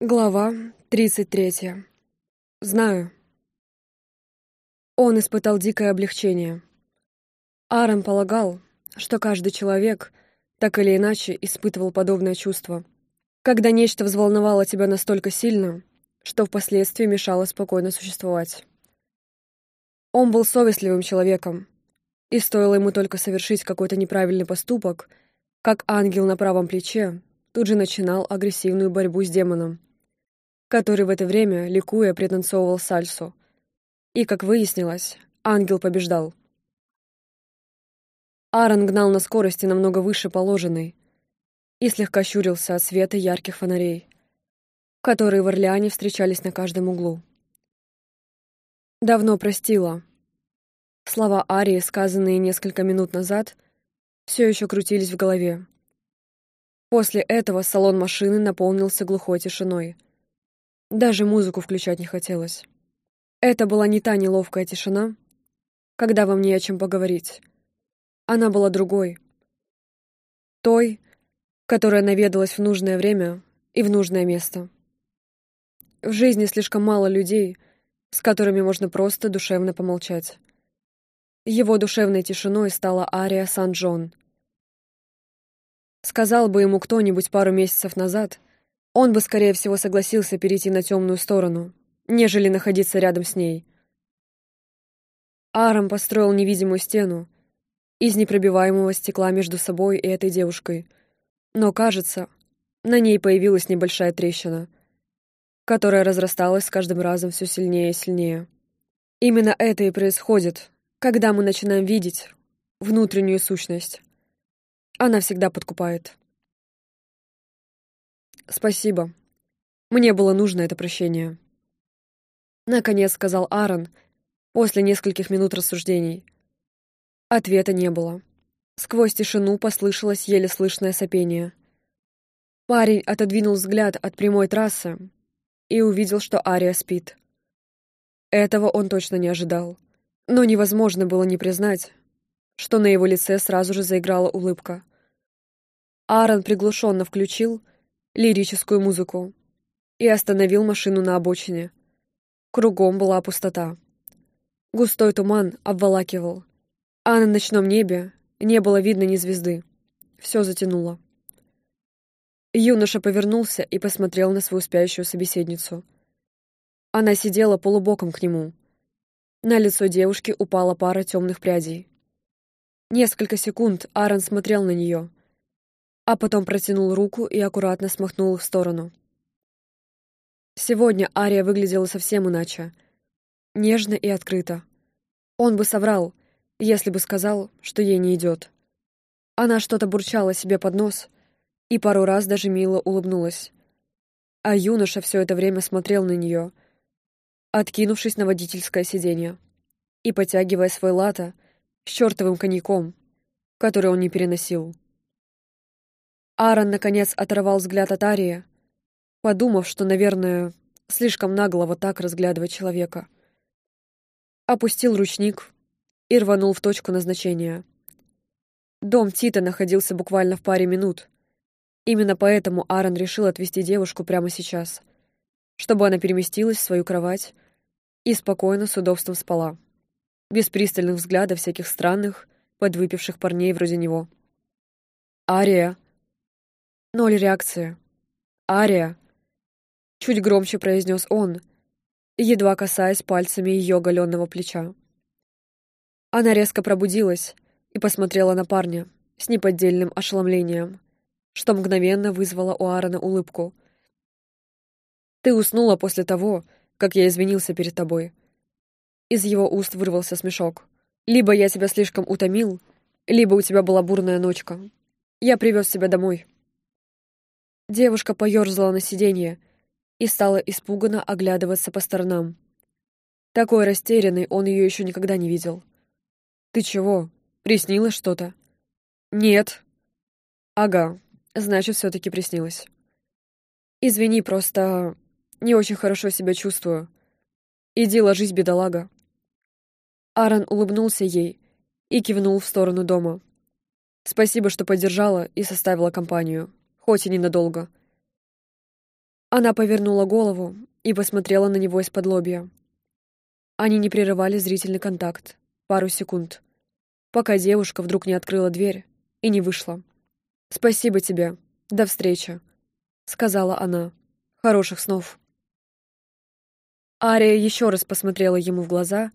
Глава 33. Знаю. Он испытал дикое облегчение. Аарон полагал, что каждый человек так или иначе испытывал подобное чувство, когда нечто взволновало тебя настолько сильно, что впоследствии мешало спокойно существовать. Он был совестливым человеком, и стоило ему только совершить какой-то неправильный поступок, как ангел на правом плече тут же начинал агрессивную борьбу с демоном, который в это время, ликуя, пританцовывал сальсу. И, как выяснилось, ангел побеждал. Аарон гнал на скорости намного выше положенной и слегка щурился от света ярких фонарей, которые в Орлеане встречались на каждом углу. Давно простила. Слова Арии, сказанные несколько минут назад, все еще крутились в голове. После этого салон машины наполнился глухой тишиной — даже музыку включать не хотелось. Это была не та неловкая тишина, когда вам не о чем поговорить. Она была другой. Той, которая наведалась в нужное время и в нужное место. В жизни слишком мало людей, с которыми можно просто душевно помолчать. Его душевной тишиной стала Ария Сан-Джон. Сказал бы ему кто-нибудь пару месяцев назад — он бы, скорее всего, согласился перейти на темную сторону, нежели находиться рядом с ней. Арам построил невидимую стену из непробиваемого стекла между собой и этой девушкой. Но, кажется, на ней появилась небольшая трещина, которая разрасталась с каждым разом все сильнее и сильнее. Именно это и происходит, когда мы начинаем видеть внутреннюю сущность. Она всегда подкупает. «Спасибо. Мне было нужно это прощение». Наконец сказал Аарон после нескольких минут рассуждений. Ответа не было. Сквозь тишину послышалось еле слышное сопение. Парень отодвинул взгляд от прямой трассы и увидел, что Ария спит. Этого он точно не ожидал. Но невозможно было не признать, что на его лице сразу же заиграла улыбка. Аарон приглушенно включил лирическую музыку и остановил машину на обочине. Кругом была пустота. Густой туман обволакивал, а на ночном небе не было видно ни звезды. Все затянуло. Юноша повернулся и посмотрел на свою спящую собеседницу. Она сидела полубоком к нему. На лицо девушки упала пара темных прядей. Несколько секунд Аарон смотрел на нее, а потом протянул руку и аккуратно смахнул в сторону. Сегодня Ария выглядела совсем иначе. Нежно и открыто. Он бы соврал, если бы сказал, что ей не идет. Она что-то бурчала себе под нос и пару раз даже мило улыбнулась. А юноша все это время смотрел на нее, откинувшись на водительское сиденье и потягивая свой лата с чертовым коньяком, который он не переносил. Аарон, наконец, оторвал взгляд от Арии, подумав, что, наверное, слишком нагло вот так разглядывать человека. Опустил ручник и рванул в точку назначения. Дом Тита находился буквально в паре минут. Именно поэтому Аарон решил отвезти девушку прямо сейчас, чтобы она переместилась в свою кровать и спокойно с удобством спала, без пристальных взглядов всяких странных, подвыпивших парней вроде него. «Ария!» Ноль реакции. «Ария!» Чуть громче произнес он, едва касаясь пальцами ее оголенного плеча. Она резко пробудилась и посмотрела на парня с неподдельным ошеломлением, что мгновенно вызвало у Аарона улыбку. «Ты уснула после того, как я извинился перед тобой». Из его уст вырвался смешок. «Либо я тебя слишком утомил, либо у тебя была бурная ночка. Я привез тебя домой». Девушка поёрзала на сиденье и стала испуганно оглядываться по сторонам. Такой растерянный он ее еще никогда не видел. «Ты чего? Приснилось что-то?» «Нет». «Ага, значит, все таки приснилось». «Извини, просто не очень хорошо себя чувствую. Иди ложись, бедолага». Аарон улыбнулся ей и кивнул в сторону дома. «Спасибо, что поддержала и составила компанию» хоть и ненадолго. Она повернула голову и посмотрела на него из-под лобья. Они не прерывали зрительный контакт. Пару секунд. Пока девушка вдруг не открыла дверь и не вышла. «Спасибо тебе. До встречи», — сказала она. «Хороших снов». Ария еще раз посмотрела ему в глаза,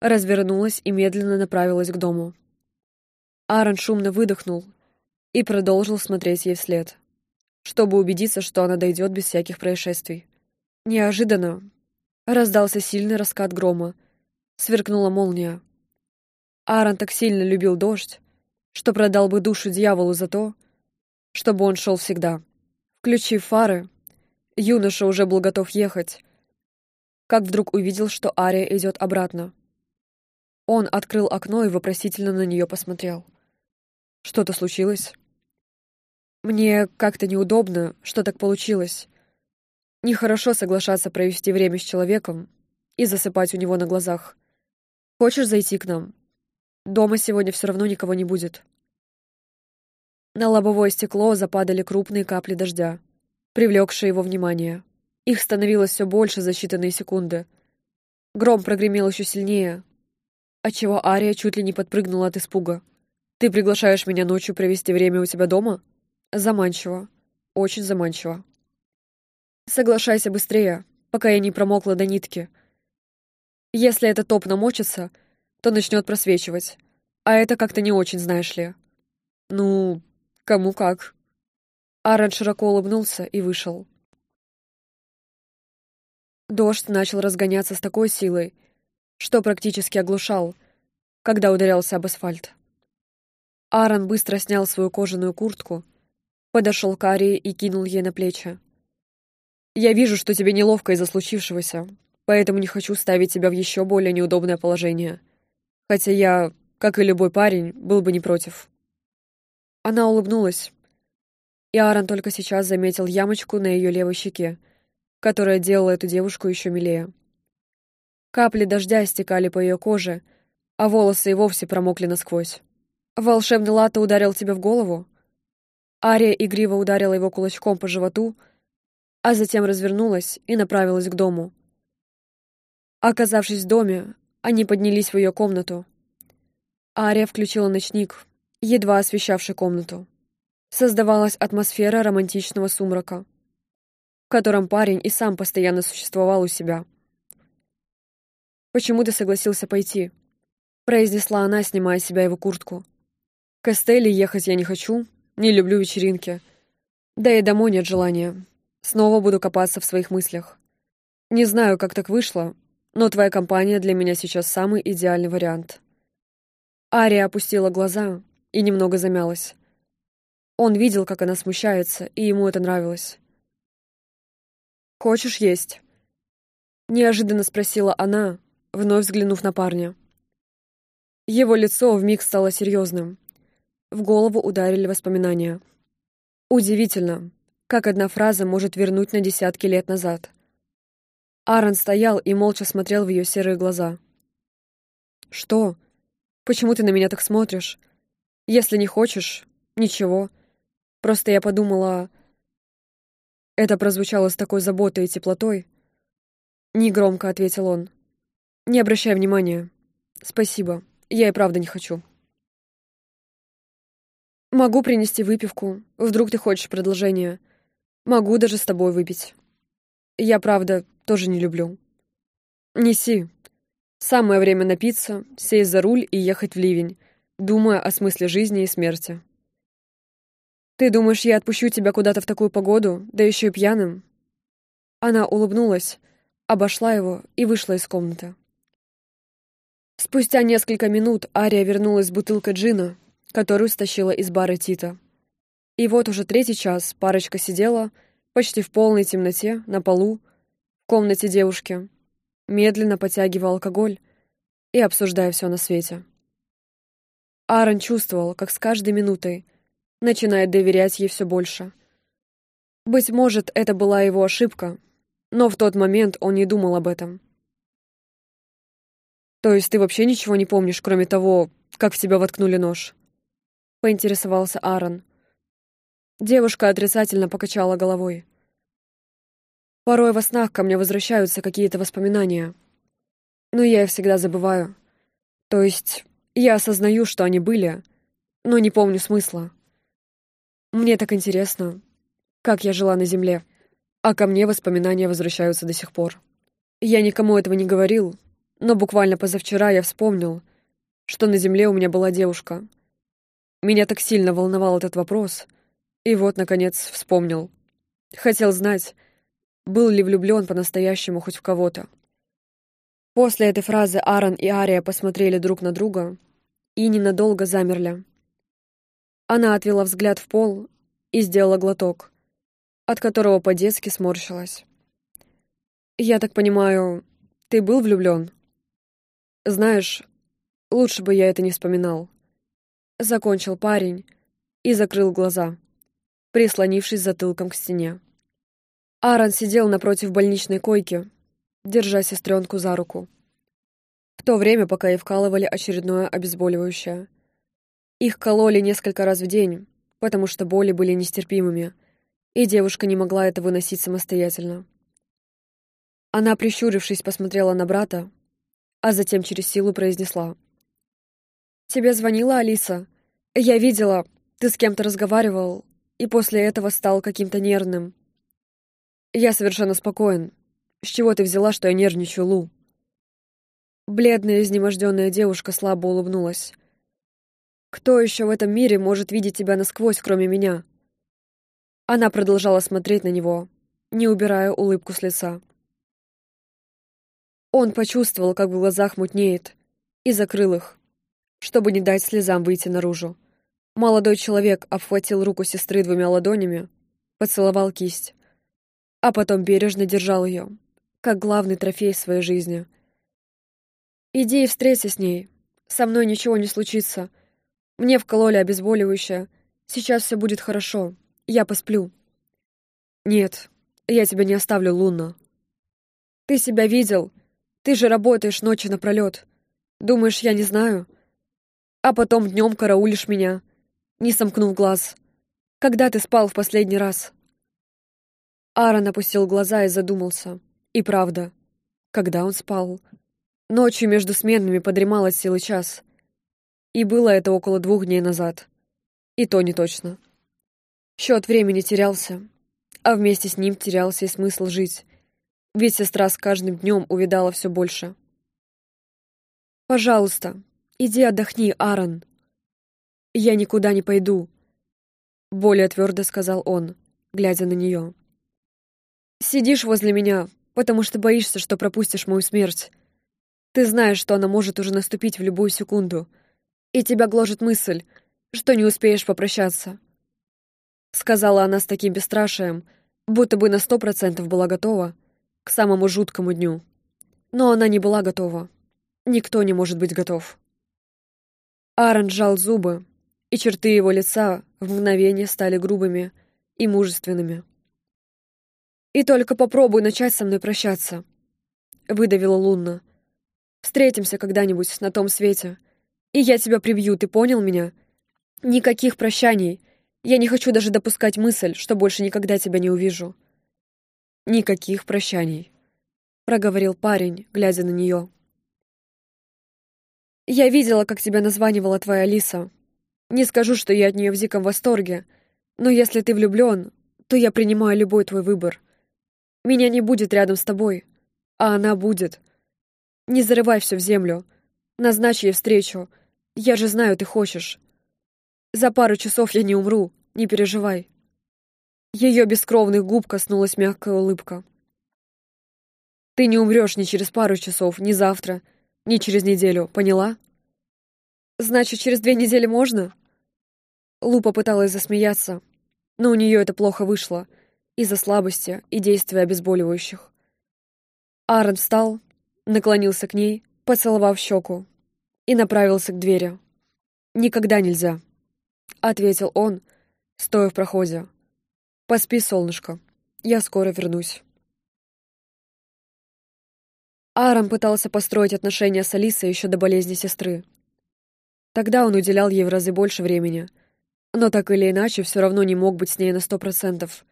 развернулась и медленно направилась к дому. Аарон шумно выдохнул и продолжил смотреть ей вслед, чтобы убедиться, что она дойдет без всяких происшествий. Неожиданно раздался сильный раскат грома, сверкнула молния. Аарон так сильно любил дождь, что продал бы душу дьяволу за то, чтобы он шел всегда. Включив фары, юноша уже был готов ехать, как вдруг увидел, что Ария идет обратно. Он открыл окно и вопросительно на нее посмотрел. «Что-то случилось?» «Мне как-то неудобно, что так получилось. Нехорошо соглашаться провести время с человеком и засыпать у него на глазах. Хочешь зайти к нам? Дома сегодня все равно никого не будет». На лобовое стекло западали крупные капли дождя, привлекшие его внимание. Их становилось все больше за считанные секунды. Гром прогремел еще сильнее, отчего Ария чуть ли не подпрыгнула от испуга. «Ты приглашаешь меня ночью провести время у тебя дома?» «Заманчиво. Очень заманчиво». «Соглашайся быстрее, пока я не промокла до нитки. Если этот топ намочится, то начнет просвечивать. А это как-то не очень, знаешь ли». «Ну, кому как». Аарон широко улыбнулся и вышел. Дождь начал разгоняться с такой силой, что практически оглушал, когда ударялся об асфальт. Аарон быстро снял свою кожаную куртку, подошел к Арии и кинул ей на плечи. «Я вижу, что тебе неловко из-за случившегося, поэтому не хочу ставить тебя в еще более неудобное положение. Хотя я, как и любой парень, был бы не против». Она улыбнулась, и Аарон только сейчас заметил ямочку на ее левой щеке, которая делала эту девушку еще милее. Капли дождя стекали по ее коже, а волосы и вовсе промокли насквозь. «Волшебный латте ударил тебя в голову?» Ария игриво ударила его кулачком по животу, а затем развернулась и направилась к дому. Оказавшись в доме, они поднялись в ее комнату. Ария включила ночник, едва освещавший комнату. Создавалась атмосфера романтичного сумрака в котором парень и сам постоянно существовал у себя. «Почему ты согласился пойти?» — произнесла она, снимая с себя его куртку. «К Эстелле ехать я не хочу, не люблю вечеринки. Да и домой нет желания. Снова буду копаться в своих мыслях. Не знаю, как так вышло, но твоя компания для меня сейчас самый идеальный вариант». Ария опустила глаза и немного замялась. Он видел, как она смущается, и ему это нравилось. «Хочешь есть?» Неожиданно спросила она, вновь взглянув на парня. Его лицо вмиг стало серьезным. В голову ударили воспоминания. Удивительно, как одна фраза может вернуть на десятки лет назад. Аарон стоял и молча смотрел в ее серые глаза. «Что? Почему ты на меня так смотришь? Если не хочешь, ничего. Просто я подумала, это прозвучало с такой заботой и теплотой. Негромко ответил он. Не обращай внимания. Спасибо. Я и правда не хочу. Могу принести выпивку. Вдруг ты хочешь продолжения. Могу даже с тобой выпить. Я, правда, тоже не люблю. Неси. Самое время напиться, сесть за руль и ехать в ливень, думая о смысле жизни и смерти. «Ты думаешь, я отпущу тебя куда-то в такую погоду, да еще и пьяным?» Она улыбнулась, обошла его и вышла из комнаты. Спустя несколько минут Ария вернулась с бутылкой джина, которую стащила из бара Тита. И вот уже третий час парочка сидела, почти в полной темноте, на полу, в комнате девушки, медленно потягивая алкоголь и обсуждая все на свете. Аарон чувствовал, как с каждой минутой начинает доверять ей все больше. Быть может, это была его ошибка, но в тот момент он не думал об этом. «То есть ты вообще ничего не помнишь, кроме того, как в тебя воткнули нож?» — поинтересовался Аарон. Девушка отрицательно покачала головой. Порой во снах ко мне возвращаются какие-то воспоминания. Но я их всегда забываю. То есть я осознаю, что они были, но не помню смысла. Мне так интересно, как я жила на Земле, а ко мне воспоминания возвращаются до сих пор. Я никому этого не говорил, но буквально позавчера я вспомнил, что на Земле у меня была девушка. Меня так сильно волновал этот вопрос, и вот, наконец, вспомнил. Хотел знать, был ли влюблен по-настоящему хоть в кого-то. После этой фразы Аарон и Ария посмотрели друг на друга и ненадолго замерли. Она отвела взгляд в пол и сделала глоток, от которого по-детски сморщилась. «Я так понимаю, ты был влюблён? Знаешь, лучше бы я это не вспоминал». Закончил парень и закрыл глаза, прислонившись затылком к стене. Аарон сидел напротив больничной койки, держа сестренку за руку. В то время, пока ей вкалывали очередное обезболивающее — их кололи несколько раз в день, потому что боли были нестерпимыми, и девушка не могла это выносить самостоятельно. Она, прищурившись, посмотрела на брата, а затем через силу произнесла. «Тебе звонила Алиса? Я видела, ты с кем-то разговаривал, и после этого стал каким-то нервным. Я совершенно спокоен. С чего ты взяла, что я нервничаю, Лу?» Бледная, изнеможденная девушка слабо улыбнулась. Кто еще в этом мире может видеть тебя насквозь, кроме меня? Она продолжала смотреть на него, не убирая улыбку с лица. Он почувствовал, как в глазах мутнеет, и закрыл их, чтобы не дать слезам выйти наружу. Молодой человек обхватил руку сестры двумя ладонями, поцеловал кисть, а потом бережно держал ее, как главный трофей своей жизни. «Иди и встреться с ней. Со мной ничего не случится. Мне вкололи обезболивающее. Сейчас все будет хорошо. Я посплю. Нет, я тебя не оставлю, Луна. Ты себя видел? Ты же работаешь ночи напролет. Думаешь, я не знаю? А потом днем караулишь меня, не сомкнув глаз. Когда ты спал в последний раз? Аарон опустил глаза и задумался. И правда, когда он спал? Ночью между сменами подремал от силы час. И было это около двух дней назад. И то не точно. Счет времени терялся, а вместе с ним терялся и смысл жить, ведь сестра с каждым днем увидала все больше. «Пожалуйста, иди отдохни, Аарон». «Я никуда не пойду», — более твердо сказал он, глядя на нее. «Сидишь возле меня, потому что боишься, что пропустишь мою смерть. Ты знаешь, что она может уже наступить в любую секунду, и тебя гложет мысль, что не успеешь попрощаться. Сказала она с таким бесстрашием, будто бы на сто процентов была готова к самому жуткому дню. Но она не была готова. Никто не может быть готов. Аарон сжал зубы, и черты его лица в мгновение стали грубыми и мужественными. «И только попробуй начать со мной прощаться», — выдавила Лунна. «Встретимся когда-нибудь на том свете, и я тебя прибью, ты понял меня? Никаких прощаний. Я не хочу даже допускать мысль, что больше никогда тебя не увижу. Никаких прощаний, проговорил парень, глядя на нее. Я видела, как тебя названивала твоя Алиса. Не скажу, что я от нее в диком восторге, но если ты влюблен, то я принимаю любой твой выбор. Меня не будет рядом с тобой, а она будет. Не зарывай все в землю. Назначь ей встречу. Я же знаю, ты хочешь. За пару часов я не умру, не переживай. Ее бескровных губ коснулась мягкая улыбка. Ты не умрешь ни через пару часов, ни завтра, ни через неделю, поняла? Значит, через две недели можно? Лу попыталась засмеяться, но у нее это плохо вышло из-за слабости и действия обезболивающих. Аарон встал, наклонился к ней поцеловав щеку, и направился к двери. «Никогда нельзя», — ответил он, стоя в проходе. «Поспи, солнышко, я скоро вернусь». Аарон пытался построить отношения с Алисой еще до болезни сестры. Тогда он уделял ей в разы больше времени, но так или иначе все равно не мог быть с ней на сто процентов,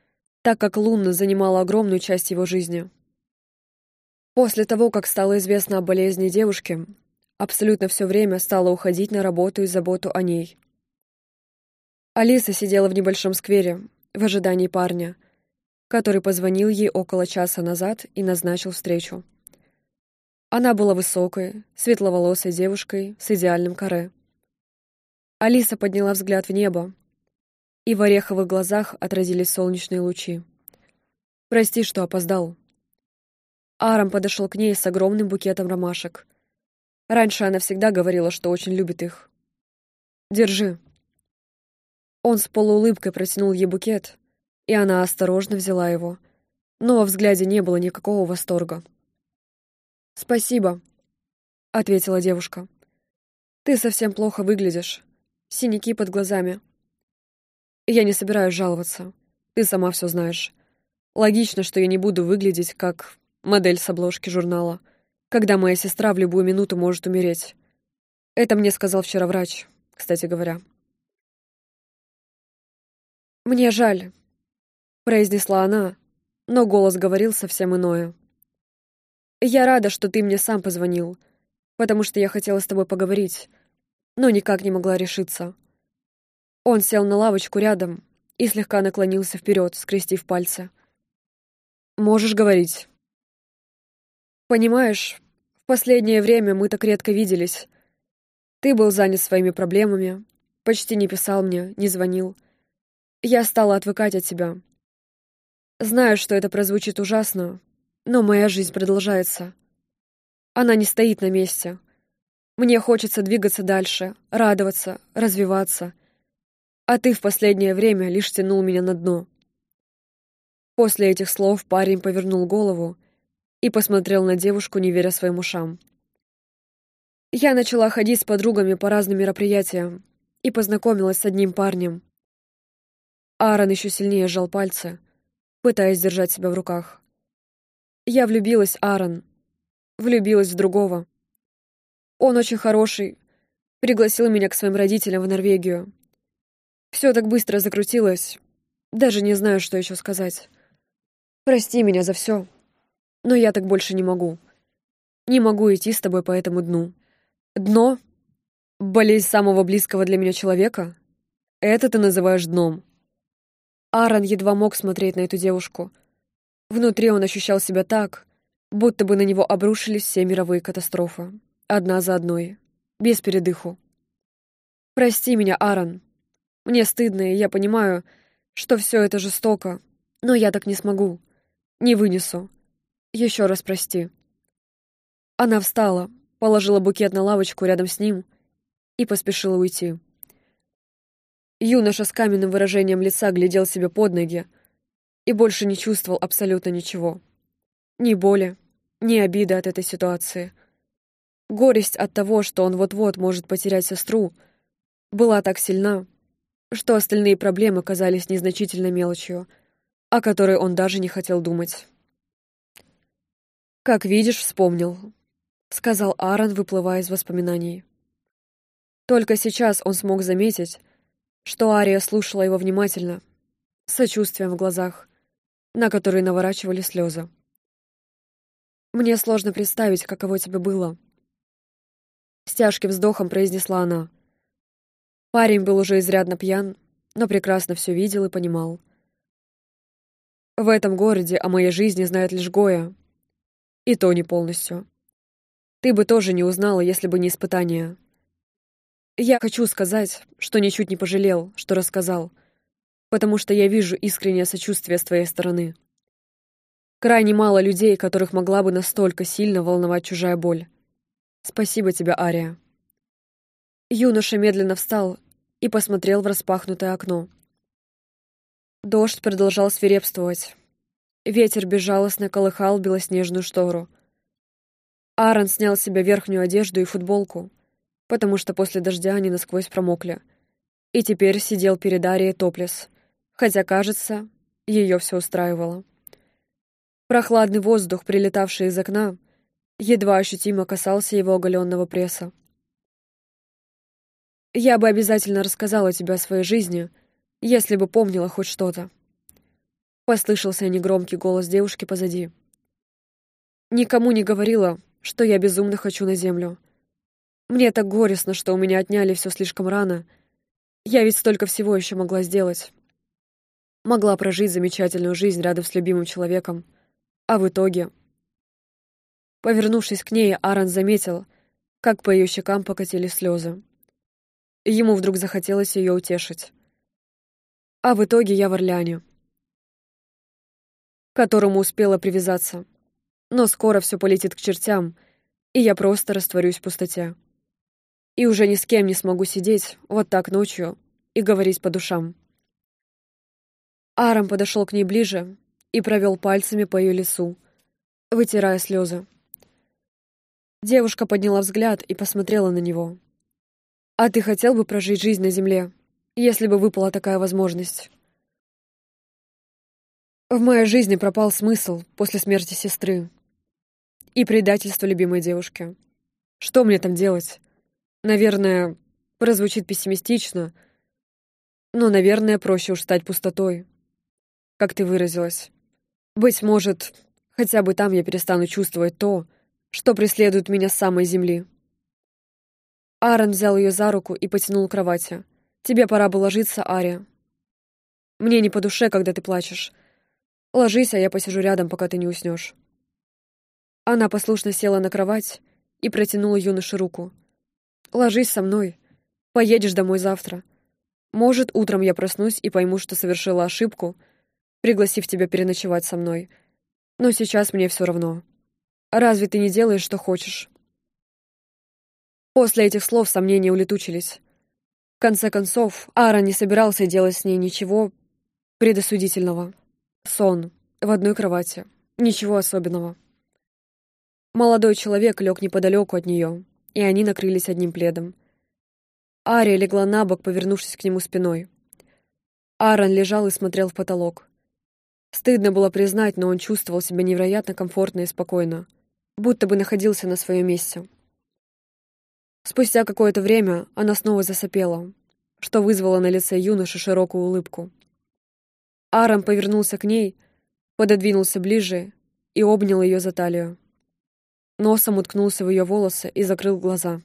так как Лунна занимала огромную часть его жизни. После того, как стало известно о болезни девушки, абсолютно все время стала уходить на работу и заботу о ней. Алиса сидела в небольшом сквере, в ожидании парня, который позвонил ей около часа назад и назначил встречу. Она была высокой, светловолосой девушкой с идеальным каре. Алиса подняла взгляд в небо, и в ореховых глазах отразились солнечные лучи. «Прости, что опоздал». Арам подошел к ней с огромным букетом ромашек. Раньше она всегда говорила, что очень любит их. «Держи». Он с полуулыбкой протянул ей букет, и она осторожно взяла его, но во взгляде не было никакого восторга. «Спасибо», — ответила девушка. «Ты совсем плохо выглядишь. Синяки под глазами». «Я не собираюсь жаловаться. Ты сама все знаешь. Логично, что я не буду выглядеть как модель с обложки журнала, когда моя сестра в любую минуту может умереть. Это мне сказал вчера врач, кстати говоря». «Мне жаль», — произнесла она, но голос говорил совсем иное. «Я рада, что ты мне сам позвонил, потому что я хотела с тобой поговорить, но никак не могла решиться». Он сел на лавочку рядом и слегка наклонился вперед, скрестив пальцы. «Можешь говорить». «Понимаешь, в последнее время мы так редко виделись. Ты был занят своими проблемами, почти не писал мне, не звонил. Я стала отвыкать от тебя. Знаю, что это прозвучит ужасно, но моя жизнь продолжается. Она не стоит на месте. Мне хочется двигаться дальше, радоваться, развиваться. А ты в последнее время лишь тянул меня на дно. После этих слов парень повернул голову и посмотрел на девушку, не веря своим ушам. Я начала ходить с подругами по разным мероприятиям и познакомилась с одним парнем. Аарон еще сильнее сжал пальцы, пытаясь держать себя в руках. Я влюбилась, Аарон. Влюбилась в другого. Он очень хороший. Пригласил меня к своим родителям в Норвегию. Все так быстро закрутилось. Даже не знаю, что еще сказать. Прости меня за все. Но я так больше не могу. Не могу идти с тобой по этому дну. Дно? Болезнь самого близкого для меня человека? Это ты называешь дном. Аарон едва мог смотреть на эту девушку — Внутри он ощущал себя так, будто бы на него обрушились все мировые катастрофы. Одна за одной. Без передыху. «Прости меня, Аарон. Мне стыдно, и я понимаю, что все это жестоко, но я так не смогу. Не вынесу. Еще раз прости». Она встала, положила букет на лавочку рядом с ним и поспешила уйти. Юноша с каменным выражением лица глядел себе под ноги, и больше не чувствовал абсолютно ничего. Ни боли, ни обиды от этой ситуации. Горесть от того, что он вот-вот может потерять сестру, была так сильна, что остальные проблемы казались незначительной мелочью, о которой он даже не хотел думать. «Как видишь, вспомнил», — сказал Аарон, выплывая из воспоминаний. Только сейчас он смог заметить, что Ария слушала его внимательно, с сочувствием в глазах, на которые наворачивали слезы. «Мне сложно представить, каково тебе было», — с тяжким вздохом произнесла она. Парень был уже изрядно пьян, но прекрасно все видел и понимал. В этом городе о моей жизни знает лишь Гоя. И то не полностью. Ты бы тоже не узнала, если бы не испытание. Я хочу сказать, что ничуть не пожалел, что рассказал — потому что я вижу искреннее сочувствие с твоей стороны. Крайне мало людей, которых могла бы настолько сильно волновать чужая боль. Спасибо тебе, Ария. Юноша медленно встал и посмотрел в распахнутое окно. Дождь продолжал свирепствовать. Ветер безжалостно колыхал белоснежную штору. Аарон снял с себя верхнюю одежду и футболку, потому что после дождя они насквозь промокли, и теперь сидел перед Арией топлес хотя, кажется, ее все устраивало. Прохладный воздух, прилетавший из окна, едва ощутимо касался его оголенного пресса. «Я бы обязательно рассказала тебе о своей жизни, если бы помнила хоть что-то. Послышался негромкий голос девушки позади. Никому не говорила, что я безумно хочу на землю. Мне так горестно, что у меня отняли все слишком рано. Я ведь столько всего еще могла сделать. Могла прожить замечательную жизнь рядом с любимым человеком. А в итоге... Повернувшись к ней, Аарон заметил, как по ее щекам покатились слезы. Ему вдруг захотелось ее утешить. А в итоге я в Орляне, к которому успела привязаться. Но скоро все полетит к чертям, и я просто растворюсь в пустоте. И уже ни с кем не смогу сидеть вот так ночью и говорить по душам. Арам подошел к ней ближе и провел пальцами по ее лицу, вытирая слезы. Девушка подняла взгляд и посмотрела на него. «А ты хотел бы прожить жизнь на земле, если бы выпала такая возможность?» В моей жизни пропал смысл после смерти сестры и предательства любимой девушки. Что мне там делать? Наверное, прозвучит пессимистично, но, наверное, проще уж стать пустотой, как ты выразилась. Быть может, хотя бы там я перестану чувствовать то, что преследует меня с самой земли. Аарон взял ее за руку и потянул к кровати. «Тебе пора бы ложиться, Ария. Мне не по душе, когда ты плачешь. Ложись, а я посижу рядом, пока ты не уснешь». Она послушно села на кровать и протянула юноше руку. «Ложись со мной. Поедешь домой завтра. Может, утром я проснусь и пойму, что совершила ошибку, пригласив тебя переночевать со мной. Но сейчас мне все равно. Разве ты не делаешь, что хочешь?» После этих слов сомнения улетучились. В конце концов, Аарон не собирался делать с ней ничего предосудительного. Сон. В одной кровати. Ничего особенного. Молодой человек лег неподалеку от нее, и они накрылись одним пледом. Ария легла на бок, повернувшись к нему спиной. Аарон лежал и смотрел в потолок. Стыдно было признать, но он чувствовал себя невероятно комфортно и спокойно, будто бы находился на своем месте. Спустя какое-то время она снова засопела, что вызвало на лице юноши широкую улыбку. Аарон повернулся к ней, пододвинулся ближе и обнял ее за талию. Носом уткнулся в ее волосы и закрыл глаза.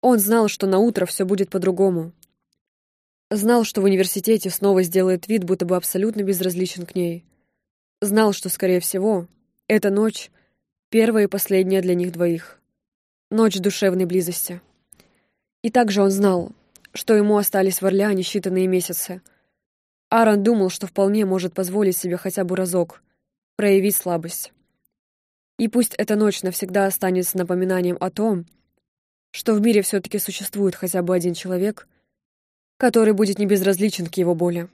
Он знал, что на утро все будет по-другому. Знал, что в университете снова сделает вид, будто бы абсолютно безразличен к ней. Знал, что, скорее всего, эта ночь — первая и последняя для них двоих. Ночь душевной близости. И также он знал, что ему остались в Орлеане считанные месяцы. Аарон думал, что вполне может позволить себе хотя бы разок проявить слабость. И пусть эта ночь навсегда останется напоминанием о том, что в мире все-таки существует хотя бы один человек, который будет не безразличен к его боли.